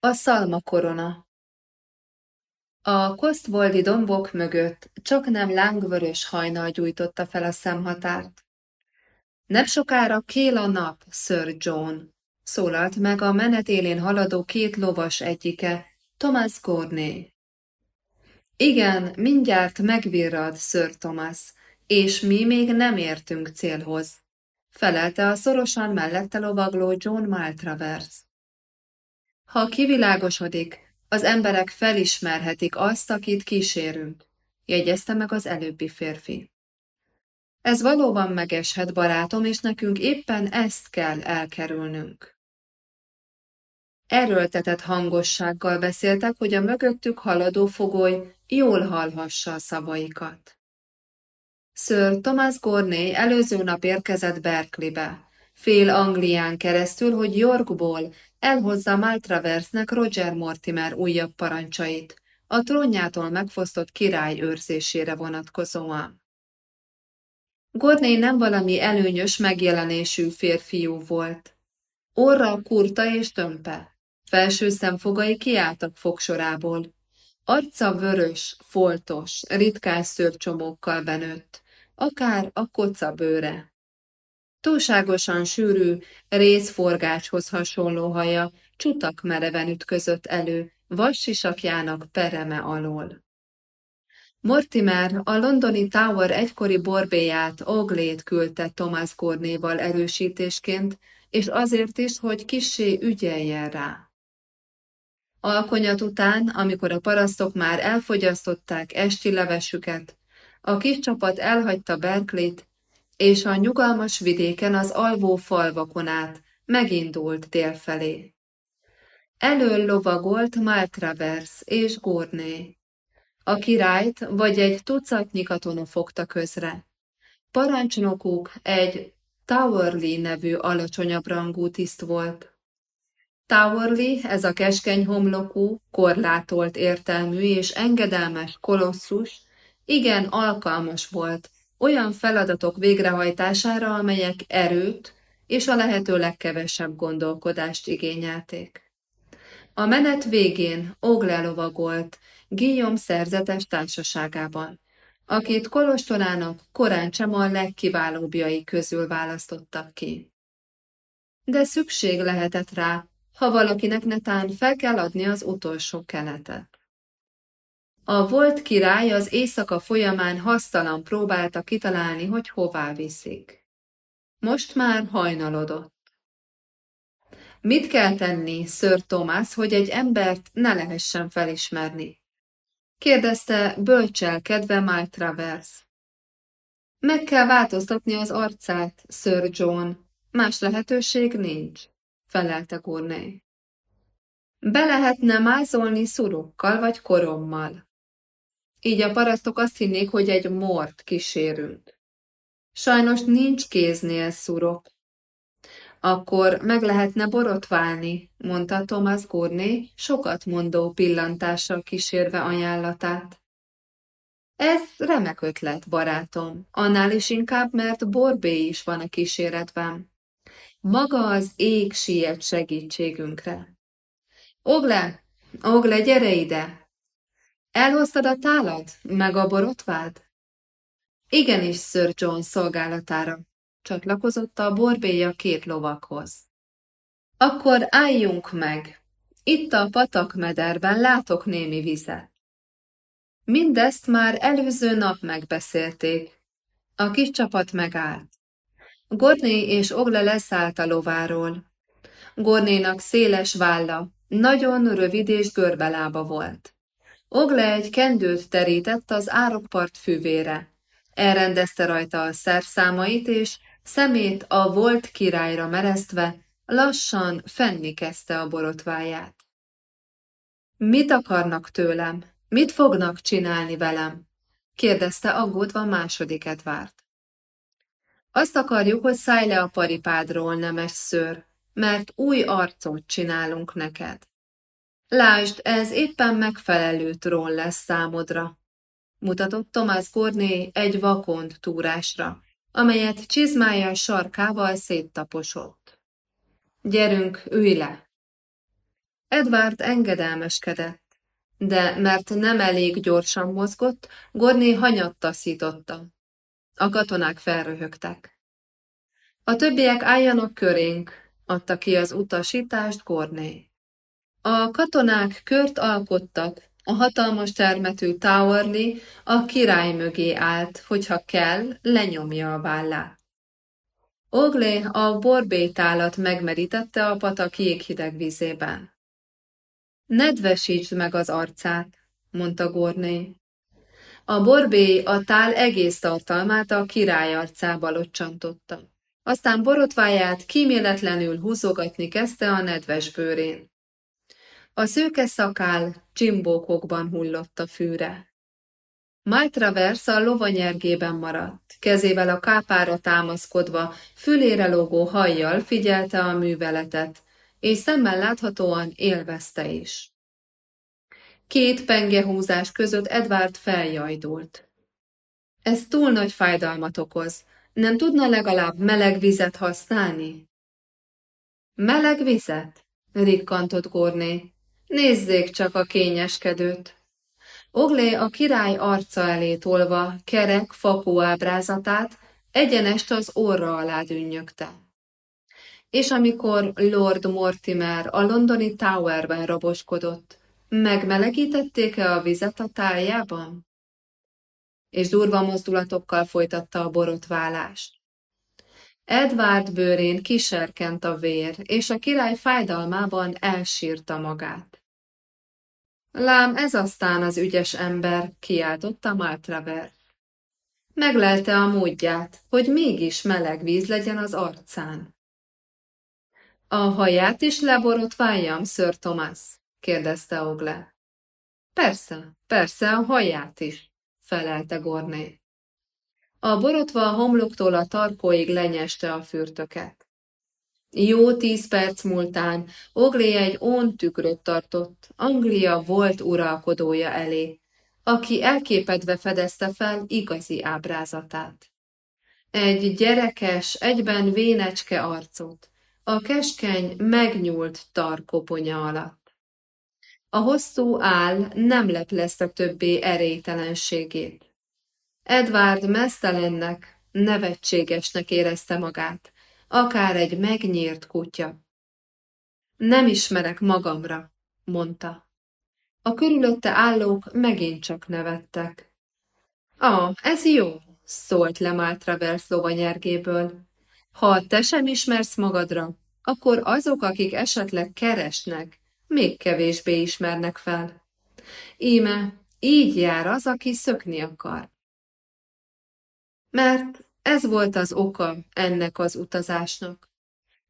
A szalma korona A kosztvoldi dombok mögött csak nem lángvörös hajnal gyújtotta fel a szemhatárt. Nem sokára kél a nap, Sir John, szólalt meg a menet élén haladó két lovas egyike, Thomas Gorney. Igen, mindjárt megvirrad, Sir Thomas, és mi még nem értünk célhoz, felelte a szorosan mellette lovagló John Maltravers. Ha kivilágosodik, az emberek felismerhetik azt, akit kísérünk, jegyezte meg az előbbi férfi. Ez valóban megeshet, barátom, és nekünk éppen ezt kell elkerülnünk. Erőltetett hangossággal beszéltek, hogy a mögöttük haladó fogoly jól hallhassa a szavaikat. Sir Thomas Gorney előző nap érkezett Berkeleybe, fél Anglián keresztül, hogy Yorkból elhozza Maltraversnek Roger Mortimer újabb parancsait, a trónjától megfosztott király őrzésére vonatkozóan. Gorney nem valami előnyös megjelenésű férfiú volt. Orra kurta és tömpe, felső szemfogai kiálltak fogsorából. Arca vörös, foltos, ritkás szőrcsomókkal benőtt, akár a koca bőre. Túlságosan sűrű, részforgácshoz hasonló haja csutak mereven ütközött elő, vassisakjának pereme alól. Mortimer a londoni Tower egykori borbéját Oglét küldte Thomas Cornéval erősítésként, és azért is, hogy kissé ügyeljen rá. Alkonyat után, amikor a parasztok már elfogyasztották esti levesüket, a kis csapat elhagyta Berkeley-t, és a nyugalmas vidéken az alvó falvakon át megindult délfelé. Elől lovagolt Maltravers és Gournay. A királyt vagy egy tucatnyi katona fogta közre. Parancsnokuk egy Towerley nevű alacsonyabb rangú tiszt volt. Towerley, ez a keskeny homlokú, korlátolt értelmű és engedelmes kolosszus, igen alkalmas volt olyan feladatok végrehajtására, amelyek erőt és a lehető legkevesebb gondolkodást igényelték. A menet végén Ogle lovagolt Guillaume szerzetes társaságában, akit Kolostorának korán sem a legkiválóbbjai közül választottak ki. De szükség lehetett rá, ha valakinek netán fel kell adni az utolsó keletet. A volt király az éjszaka folyamán hasztalan próbálta kitalálni, hogy hová viszik. Most már hajnalodott. Mit kell tenni, Sir Thomas, hogy egy embert ne lehessen felismerni? kérdezte bölcselkedve Mike Travers. Meg kell változtatni az arcát, Sir John. Más lehetőség nincs, felelte Gurney. Be lehetne mázolni szurokkal vagy korommal. Így a parasztok azt hinnék, hogy egy mort kísérünk. Sajnos nincs kéznél szurok. Akkor meg lehetne borotválni, mondta Thomas Gurney, sokat mondó pillantással kísérve ajánlatát. Ez remek ötlet, barátom, annál is inkább, mert Borbé is van a kíséretben. Maga az ég siet segítségünkre. Ogle, Ogle, gyere ide! Elhoztad a tálad, meg a borotvád? Igenis, Sir John szolgálatára, csatlakozott a borbéja két lovakhoz. Akkor álljunk meg, itt a patakmederben látok némi vizet. Mindezt már előző nap megbeszélték. A kis csapat megállt. Gorné és Ogle leszállt a lováról. Gornénak széles válla, nagyon rövid és görbelába volt. Ogle egy kendőt terített az árokpart füvére. Elrendezte rajta a szerszámait, és szemét a volt királyra meresztve, lassan fenni kezdte a borotváját. Mit akarnak tőlem? Mit fognak csinálni velem? kérdezte aggódva második Edvárt. Azt akarjuk, hogy szállj le a paripádról, nemes szőr, mert új arcot csinálunk neked. Lásd, ez éppen megfelelő trón lesz számodra, mutatott Tomás Korné egy vakond túrásra, amelyet csizmája sarkával széttaposott. Gyerünk, ülj le! Edward engedelmeskedett, de mert nem elég gyorsan mozgott, Gorné hanyat taszította. A katonák felröhögtek. A többiek álljanak körénk, adta ki az utasítást Gorné. A katonák kört alkottak, a hatalmas termetű Towerly a király mögé állt, hogyha kell, lenyomja a vállát. Oglé a borbétálat megmerítette a patak jéghideg vízében. Nedvesítsd meg az arcát, mondta Gorné. A borbé a tál egész tartalmát a király arcába locsantotta. Aztán borotváját kíméletlenül húzogatni kezdte a nedves bőrén. A szőke szakál csimbókokban hullott a fűre. Maltravers a lovanyergében maradt, kezével a kápára támaszkodva, fülére lógó hajjal figyelte a műveletet, és szemmel láthatóan élvezte is. Két pengehúzás között Edward feljajdult. Ez túl nagy fájdalmat okoz. Nem tudna legalább meleg vizet használni? Meleg vizet? rikkantott Gorné. Nézzék csak a kényeskedőt. Oglé a király arca elé tolva kerek fakó ábrázatát egyenest az orra alá dünnyögte. És amikor Lord Mortimer a londoni Towerben raboskodott, megmelegítették-e a vizet a tájában? És durva mozdulatokkal folytatta a borotválást. Edward bőrén kiserkent a vér, és a király fájdalmában elsírta magát. Lám, ez aztán az ügyes ember, kiáltotta Maltraver. Meglelte a módját, hogy mégis meleg víz legyen az arcán. A haját is leborotváljam, Sir Thomas? kérdezte Ogle. Persze, persze, a haját is, felelte Gorné. A borotva a homloktól a tarkóig lenyeste a fürtöket. Jó tíz perc múltán Oglé egy ón tükröt tartott, Anglia volt uralkodója elé, aki elképedve fedezte fel igazi ábrázatát. Egy gyerekes, egyben vénecske arcot, a keskeny, megnyúlt tarkoponya alatt. A hosszú áll nem leplezte többé erélytelenségét. Edward mesztelennek, nevetségesnek érezte magát, akár egy megnyírt kutya. Nem ismerek magamra, mondta. A körülötte állók megint csak nevettek. Ah, ez jó, szólt le Maltravers lovanyergéből. Ha te sem ismersz magadra, akkor azok, akik esetleg keresnek, még kevésbé ismernek fel. Íme, így jár az, aki szökni akar. Mert ez volt az oka ennek az utazásnak.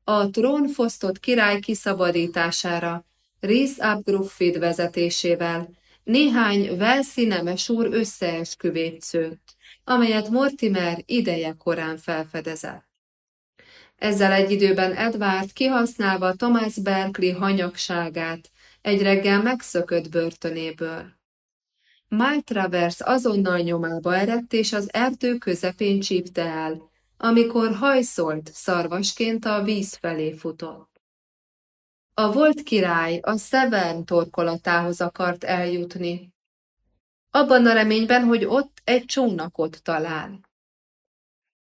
A trónfosztott király kiszabadítására Rhys Abgruffid vezetésével néhány Velszi nemes úr összeesküvét szőtt, amelyet Mortimer ideje korán felfedezett. Ezzel egy időben Edward kihasználva Thomas Berkeley hanyagságát egy reggel megszökött börtönéből. Maltravers azonnal nyomába eredt, és az erdő közepén csípte el, amikor hajszolt szarvasként a víz felé futott. A volt király a Severn torkolatához akart eljutni, abban a reményben, hogy ott egy csónakot talál.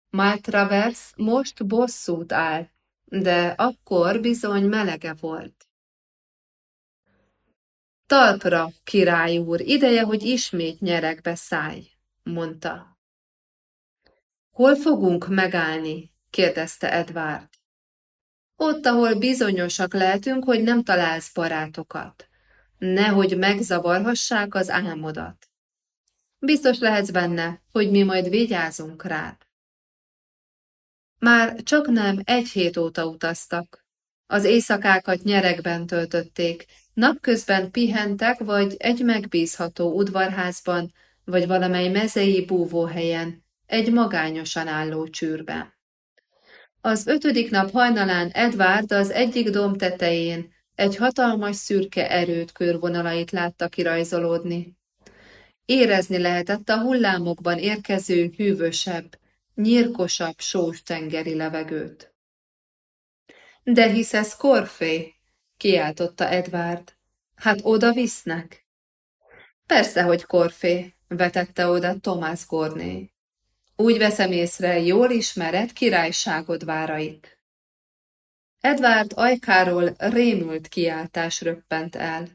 Maltravers most bosszút állt, de akkor bizony melege volt. Talpra, király úr, ideje, hogy ismét nyerekbe szállj, mondta. Hol fogunk megállni? kérdezte Edward. Ott, ahol bizonyosak lehetünk, hogy nem találsz barátokat. Nehogy megzavarhassák az álmodat. Biztos lehetsz benne, hogy mi majd vigyázunk rád. Már csak nem egy hét óta utaztak. Az éjszakákat nyerekben töltötték, Napközben pihentek, vagy egy megbízható udvarházban, vagy valamely mezei búvóhelyen, egy magányosan álló csűrben. Az ötödik nap hajnalán Edward az egyik domb tetején egy hatalmas szürke erőt körvonalait látta kirajzolódni. Érezni lehetett a hullámokban érkező hűvösebb, nyírkosabb sós tengeri levegőt. De hisz ez Korfé, kiáltotta Edward. Hát oda visznek? Persze, hogy Korfé, vetette oda Thomas Gorné. Úgy veszem észre, jól ismered királyságod várait. Edward ajkáról rémült kiáltás röppent el.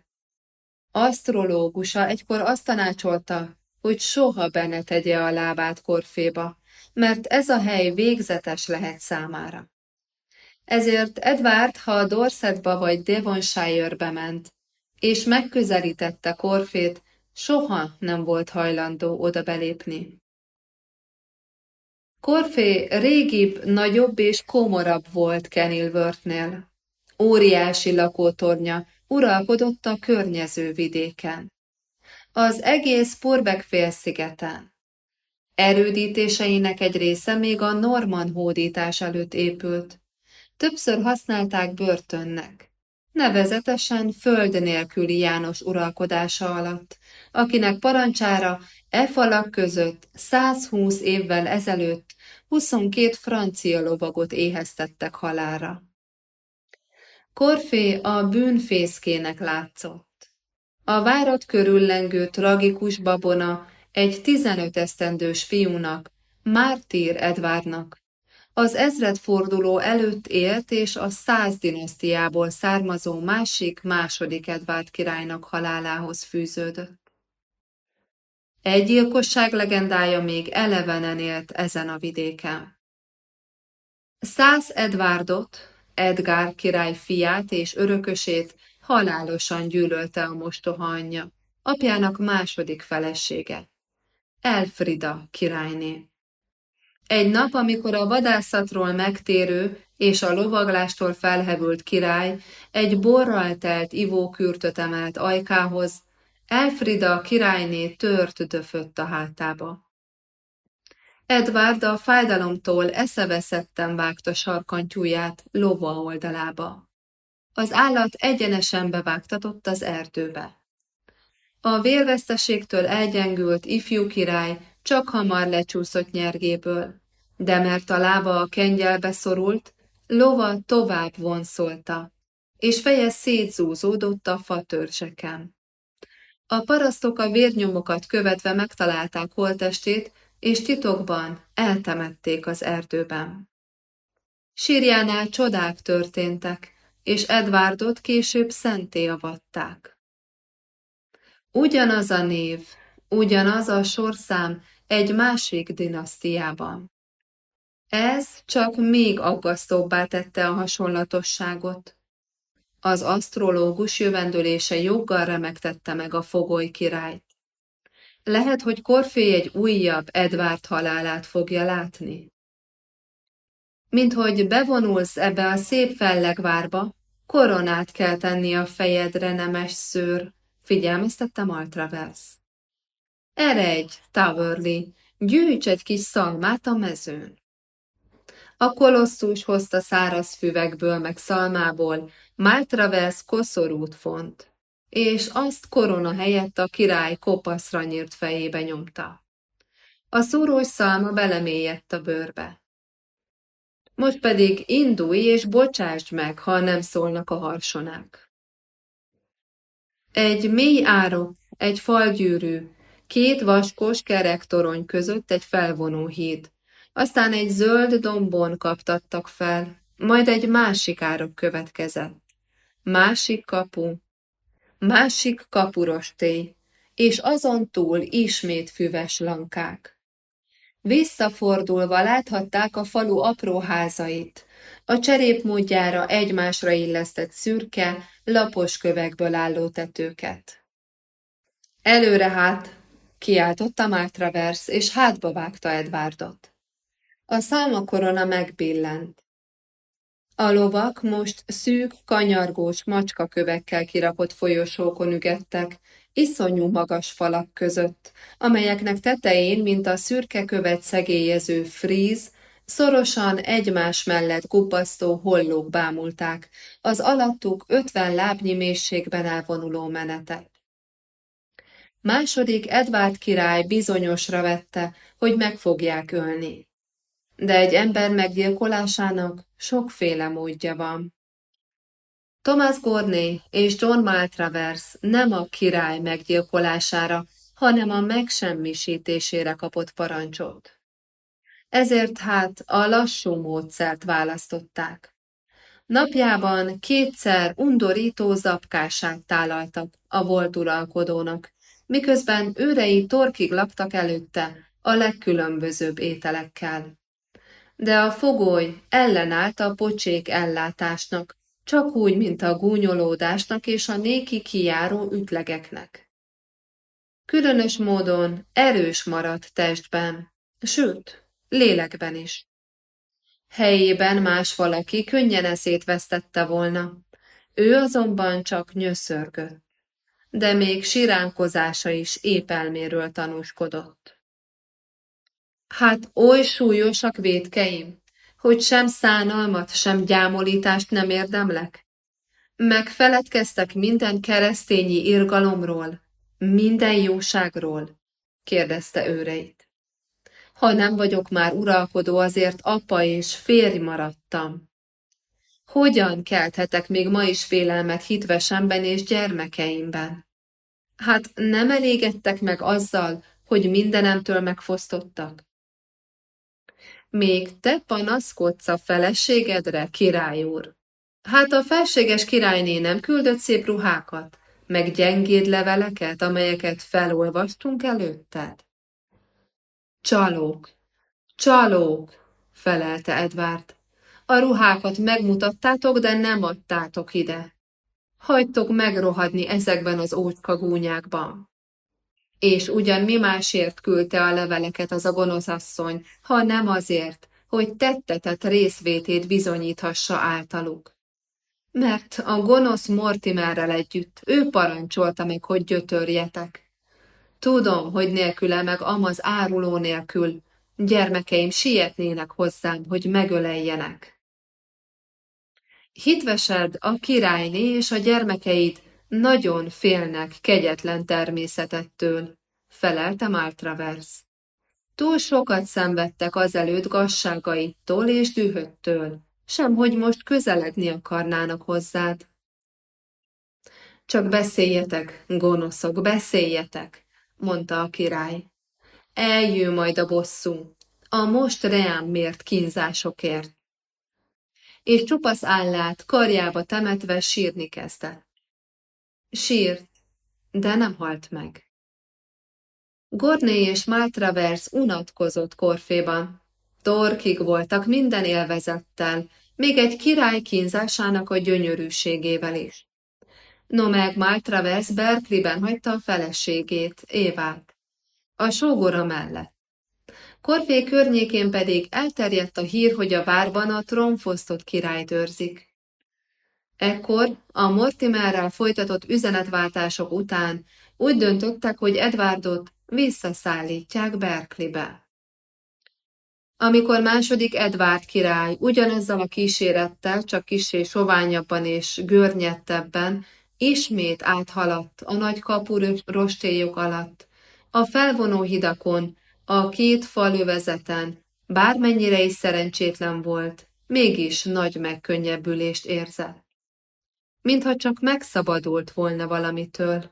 Asztrológusa egykor azt tanácsolta, hogy soha be ne tegye a lábát Korféba, mert ez a hely végzetes lehet számára. Ezért Edward, ha a Dorsetba vagy Devonshire-be ment, és megközelítette Korfét, soha nem volt hajlandó oda belépni. Korfé régibb, nagyobb és komorabb volt Kenilworthnél. Óriási lakótornya uralkodott a környező vidéken. Az egész Purbeck félszigeten. Erődítéseinek egy része még a Norman hódítás előtt épült. Többször használták börtönnek, nevezetesen föld nélküli János uralkodása alatt, akinek parancsára e falak között 120 évvel ezelőtt 22 francia lovagot éheztettek halára. Korfé a bűnfészkének látszott. A várat körüllengő tragikus babona egy 15 esztendős fiúnak, Mártír Edvárnak, az ezredforduló előtt élt és a száz dinasztiából származó másik második Edvárd királynak halálához fűződött. Egy gyilkosság legendája még elevenen élt ezen a vidéken. Száz Edvárdot, Edgár király fiát és örökösét halálosan gyűlölte a mostoha anyja, apjának második felesége, Elfrida királyné. Egy nap, amikor a vadászatról megtérő és a lovaglástól felhevült király egy borral telt ivókürtöt emelt ajkához, Elfrida királyné tört döfött a hátába. Edward a fájdalomtól eszeveszetten vágta sarkantyúját lova oldalába. Az állat egyenesen bevágtatott az erdőbe. A vérveszteségtől elgyengült ifjú király csak hamar lecsúszott nyergéből, de mert a lába a kengyelbe szorult, lova tovább vonszolta, és feje szétzúzódott a fatörzseken. A parasztok a vérnyomokat követve megtalálták holtestét, és titokban eltemették az erdőben. Sírjánál csodák történtek, és Edwardot később szenté avatták. Ugyanaz a név, ugyanaz a sorszám egy másik dinasztiában. Ez csak még aggasztóbbá tette a hasonlatosságot. Az asztrológus jövendőlése joggal remegtette meg a fogoly királyt. Lehet, hogy Korfé egy újabb Edvárd halálát fogja látni. Mint hogy bevonulsz ebbe a szép fellegvárba, koronát kell tenni a fejedre, nemes szőr, figyelmeztette Maltravers. Eredj, Towerley, gyűjts egy kis szalmát a mezőn. A kolosszus hozta száraz füvekből meg szalmából Maltravers koszorút font, és azt korona helyett a király kopaszra nyírt fejébe nyomta. A szúrós szalma belemélyedt a bőrbe. Most pedig indulj és bocsásd meg, ha nem szólnak a harsonák. Egy mély árok, egy falgyűrű, két vaskos kerektorony között egy felvonó híd. Aztán egy zöld dombon kaptattak fel, majd egy másik árok következett. Másik kapu, másik kapurostély, és azon túl ismét füves lankák. Visszafordulva láthatták a falu apró házait, a cserépmódjára egymásra illesztett szürke, lapos kövekből álló tetőket. Előre hát, kiáltotta Mártravers, és hátba vágta Edvárdot. A szálmakorona megbillent. A lovak most szűk, kanyargós macskakövekkel kirakott folyosókon ügettek, iszonyú magas falak között, amelyeknek tetején, mint a szürke követ szegélyező fríz, szorosan egymás mellett gubbasztó hollók bámulták, az alattuk ötven lábnyi mélységben elvonuló menetet. Második Edvárd király bizonyosra vette, hogy meg fogják ölni. De egy ember meggyilkolásának sokféle módja van. Thomas Gorney és John Maltravers nem a király meggyilkolására, hanem a megsemmisítésére kapott parancsot. Ezért hát a lassú módszert választották. Napjában kétszer undorító zapkását tálaltak a volt uralkodónak, miközben őrei torkig laktak előtte a legkülönbözőbb ételekkel. De a fogoly ellenállt a pocsék ellátásnak, csak úgy, mint a gúnyolódásnak és a néki kijáró ütlegeknek. Különös módon erős maradt testben, sőt, lélekben is. Helyében más valaki könnyen eszét vesztette volna, ő azonban csak nyöszörgött, de még siránkozása is épelméről tanúskodott. Hát oly súlyosak védkeim, hogy sem szánalmat, sem gyámolítást nem érdemlek? Megfeledkeztek minden keresztényi irgalomról, minden jóságról? kérdezte őreit. Ha nem vagyok már uralkodó, azért apa és férj maradtam. Hogyan kelthetek még ma is félelmet hitvesemben és gyermekeimben? Hát nem elégedtek meg azzal, hogy mindenemtől megfosztottak? Még te panaszkodsz a feleségedre, király úr? Hát a felséges királyné nem küldött szép ruhákat, meg gyengéd leveleket, amelyeket felolvastunk előtted? Csalók, csalók, felelte Edvard. A ruhákat megmutattátok, de nem adtátok ide. Hagytok megrohadni ezekben az ócska gúnyákban. És ugyan mi másért küldte a leveleket az a gonoszasszony, ha nem azért, hogy tettetett részvétét bizonyíthassa általuk. Mert a gonosz Mortimerrel együtt ő parancsolta meg, hogy gyötörjetek. Tudom, hogy nélküle meg amaz áruló nélkül gyermekeim sietnének hozzám, hogy megöleljenek. Hitvesed, a királyné és a gyermekeid nagyon félnek kegyetlen természetettől, felelte Maltravers. Túl sokat szenvedtek azelőtt gazságaitól és dühöttől, sem hogy most közeledni akarnának hozzád. Csak beszéljetek, gonoszok, beszéljetek, mondta a király. Eljő majd a bosszú, a most reám mért kínzásokért. És csupasz állát karjába temetve sírni kezdett. Sírt, de nem halt meg. Gorné és Maltravers unatkozott korféban. Torkig voltak minden élvezettel, még egy király kínzásának a gyönyörűségével is. No meg Maltravers Berkliben hagyta a feleségét, Évát, a sógora mellett. Korfé környékén pedig elterjedt a hír, hogy a várban a trónfosztott királyt őrzik. Ekkor a Mortimerrel folytatott üzenetváltások után úgy döntöttek, hogy Edwardot visszaszállítják Berkeleybe. Amikor második Edward király ugyanezzel a kísérettel, csak kisé soványabban és görnyettebben, ismét áthaladt a nagy kapu rostélyok alatt, a felvonó hidakon, a két falövezeten, bármennyire is szerencsétlen volt, mégis nagy megkönnyebbülést érzett mintha csak megszabadult volna valamitől.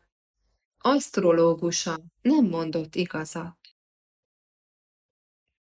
Asztrológusa nem mondott igazat.